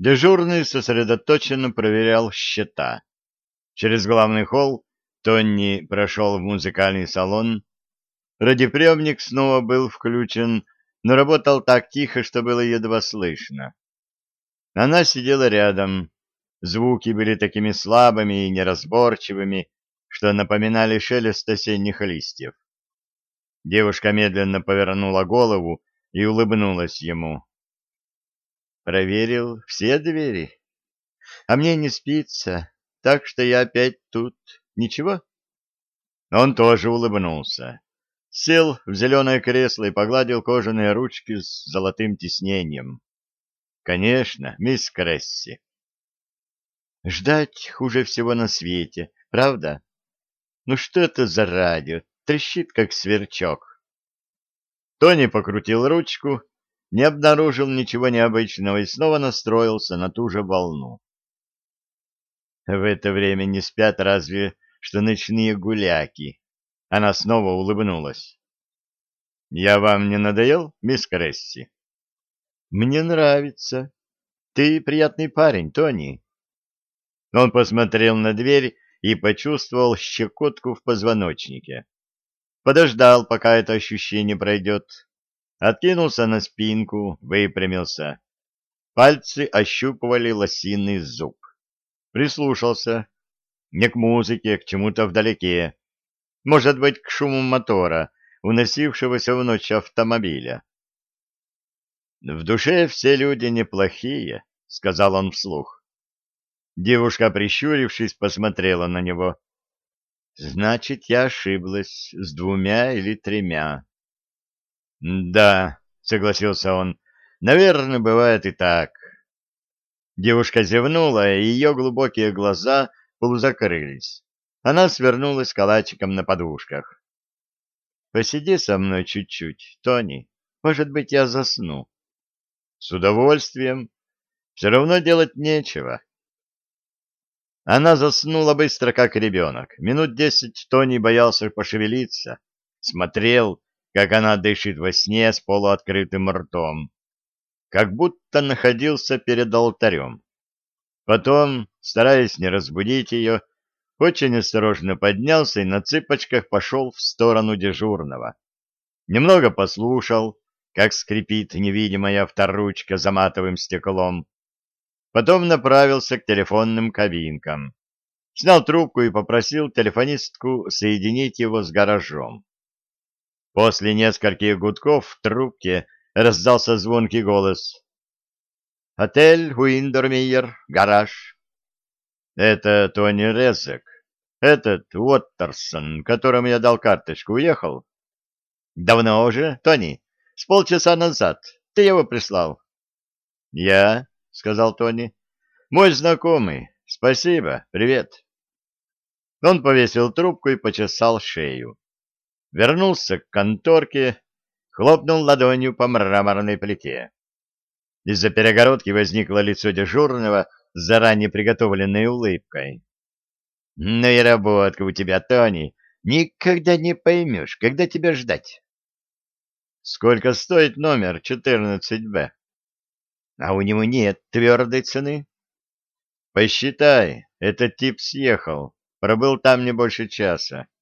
Дежурный сосредоточенно проверял счета. Через главный холл Тонни прошел в музыкальный салон. Радиоприемник снова был включен, но работал так тихо, что было едва слышно. Она сидела рядом. Звуки были такими слабыми и неразборчивыми, что напоминали шелест осенних листьев. Девушка медленно повернула голову и улыбнулась ему. Проверил все двери. А мне не спится, так что я опять тут. Ничего? Он тоже улыбнулся. Сел в зеленое кресло и погладил кожаные ручки с золотым тиснением. Конечно, мисс Кресси. Ждать хуже всего на свете, правда? Ну что это за радио? Трещит, как сверчок. Тони покрутил ручку, не обнаружил ничего необычного и снова настроился на ту же волну. В это время не спят разве что ночные гуляки. Она снова улыбнулась. «Я вам не надоел, мисс Кресси?» «Мне нравится. Ты приятный парень, Тони». Он посмотрел на дверь и почувствовал щекотку в позвоночнике. Подождал, пока это ощущение пройдет. Откинулся на спинку, выпрямился. Пальцы ощупывали лосиный зуб. Прислушался. Не к музыке, к чему-то вдалеке. Может быть, к шуму мотора, уносившегося в ночь автомобиля. «В душе все люди неплохие», — сказал он вслух. Девушка, прищурившись, посмотрела на него. «Значит, я ошиблась с двумя или тремя». «Да», — согласился он, — «наверное, бывает и так». Девушка зевнула, и ее глубокие глаза полузакрылись. Она свернулась калачиком на подушках. «Посиди со мной чуть-чуть, Тони. Может быть, я засну». «С удовольствием. Все равно делать нечего». Она заснула быстро, как ребенок. Минут десять Тони боялся пошевелиться. Смотрел, как она дышит во сне с полуоткрытым ртом, как будто находился перед алтарем. Потом, стараясь не разбудить ее, очень осторожно поднялся и на цыпочках пошел в сторону дежурного. Немного послушал, как скрипит невидимая авторучка за матовым стеклом. Потом направился к телефонным кабинкам. Снял трубку и попросил телефонистку соединить его с гаражом. После нескольких гудков в трубке раздался звонкий голос. «Отель Уиндермиер, гараж». «Это Тони Резек. Этот Уоттерсон, которому я дал карточку, уехал?» «Давно уже, Тони. С полчаса назад. Ты его прислал?» «Я», — сказал Тони. «Мой знакомый. Спасибо. Привет». Он повесил трубку и почесал шею вернулся к конторке, хлопнул ладонью по мраморной плите. Из-за перегородки возникло лицо дежурного с заранее приготовленной улыбкой. — Ну и работка у тебя, Тони. Никогда не поймешь, когда тебя ждать. — Сколько стоит номер 14Б? — А у него нет твердой цены. — Посчитай, этот тип съехал, пробыл там не больше часа. —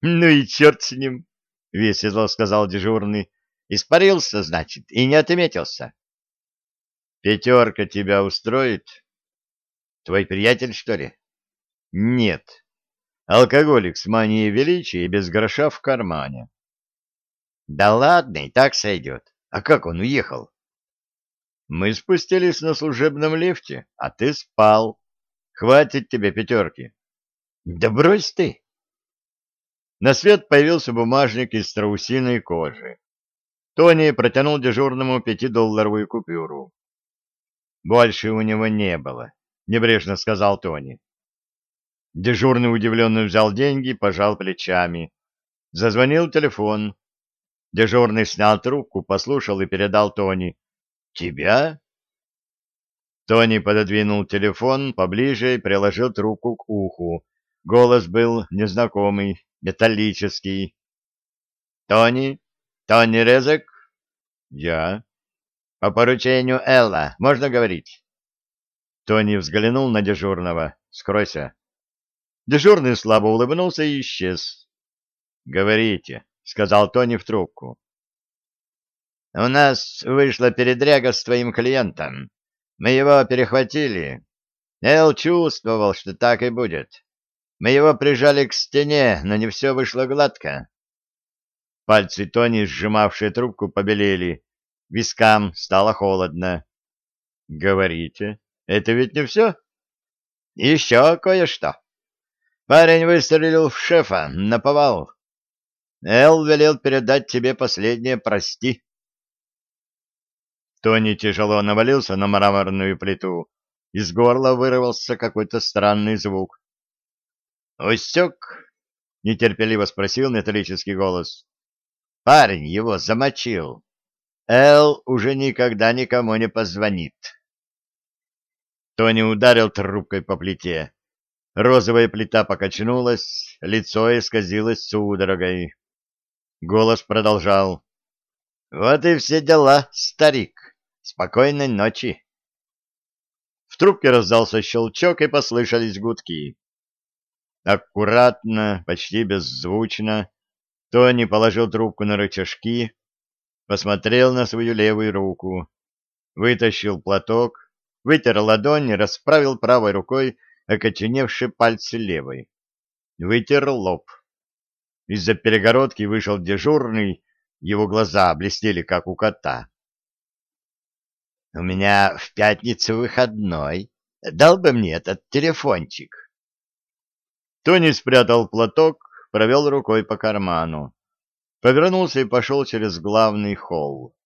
Ну и черт с ним, — весело сказал дежурный. — Испарился, значит, и не отметился. — Пятерка тебя устроит? — Твой приятель, что ли? — Нет. Алкоголик с манией величия и без гроша в кармане. — Да ладно, и так сойдет. А как он уехал? — Мы спустились на служебном лифте, а ты спал. Хватит тебе пятерки. — Да брось ты! На свет появился бумажник из страусиной кожи. Тони протянул дежурному пятидолларовую купюру. «Больше у него не было», — небрежно сказал Тони. Дежурный удивленно взял деньги, пожал плечами. Зазвонил телефон. Дежурный снял трубку, послушал и передал Тони. «Тебя?» Тони пододвинул телефон поближе и приложил трубку к уху. Голос был незнакомый, металлический. «Тони? Тони Резек?» «Я». «По поручению Элла. Можно говорить?» Тони взглянул на дежурного. «Скройся». Дежурный слабо улыбнулся и исчез. «Говорите», — сказал Тони в трубку. «У нас вышла передряга с твоим клиентом. Мы его перехватили. Эл чувствовал, что так и будет. Мы его прижали к стене, но не все вышло гладко». Пальцы Тони, сжимавшие трубку, побелели. Вискам стало холодно. «Говорите, это ведь не все?» «Еще кое-что. Парень выстрелил в шефа, наповал. Эл велел передать тебе последнее «прости». Тони тяжело навалился на мраморную плиту. Из горла вырвался какой-то странный звук. «Усек?» — нетерпеливо спросил металлический голос. «Парень его замочил. Эл уже никогда никому не позвонит». Тони ударил трубкой по плите. Розовая плита покачнулась, лицо исказилось судорогой. Голос продолжал. «Вот и все дела, старик. Спокойной ночи». В трубке раздался щелчок, и послышались гудки. Аккуратно, почти беззвучно, Тони положил трубку на рычажки, посмотрел на свою левую руку, вытащил платок, вытер ладонь и расправил правой рукой окоченевшие пальцы левой. Вытер лоб. Из-за перегородки вышел дежурный, его глаза блестели, как у кота. — У меня в пятницу выходной. Дал бы мне этот телефончик. Тони спрятал платок, провел рукой по карману. Повернулся и пошел через главный холл.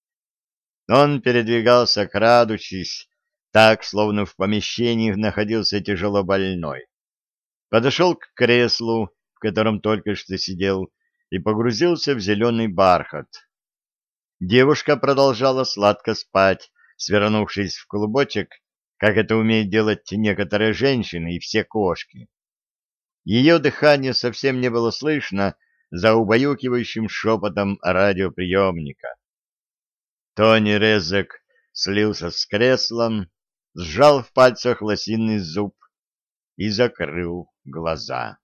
Он передвигался, крадучись, так, словно в помещении находился тяжело больной. Подошел к креслу, в котором только что сидел, и погрузился в зеленый бархат. Девушка продолжала сладко спать, свернувшись в клубочек, как это умеют делать некоторые женщины и все кошки. Ее дыхание совсем не было слышно за убаюкивающим шепотом радиоприемника. Тони Резек слился с креслом, сжал в пальцах лосиный зуб и закрыл глаза.